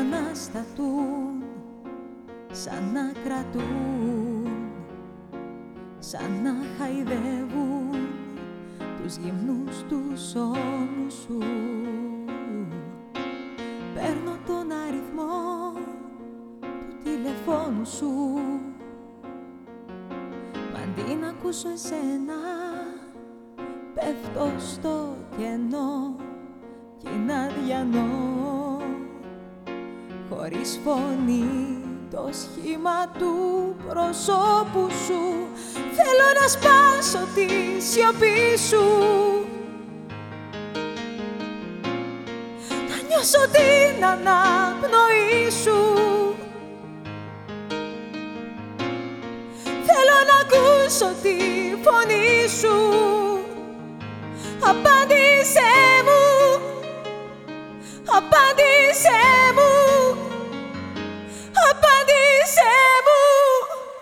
επαναστατούν σαν να κρατούν σαν να χαϊδεύουν τους γυμνούς τους ώμους σου. Παίρνω τον αριθμό του τηλεφώνου σου Μα αντί να ακούσω εσένα πέφτω στο κενό κι να διανώ χωρίς φωνή το σχήμα του προσώπου σου. Θέλω να σπάσω τη σιωπή σου. Να νιώσω την αναπνοή σου. Θέλω να ακούσω τη φωνή σου. Απάντησέ μου, απάντησέ μου, Apa dice?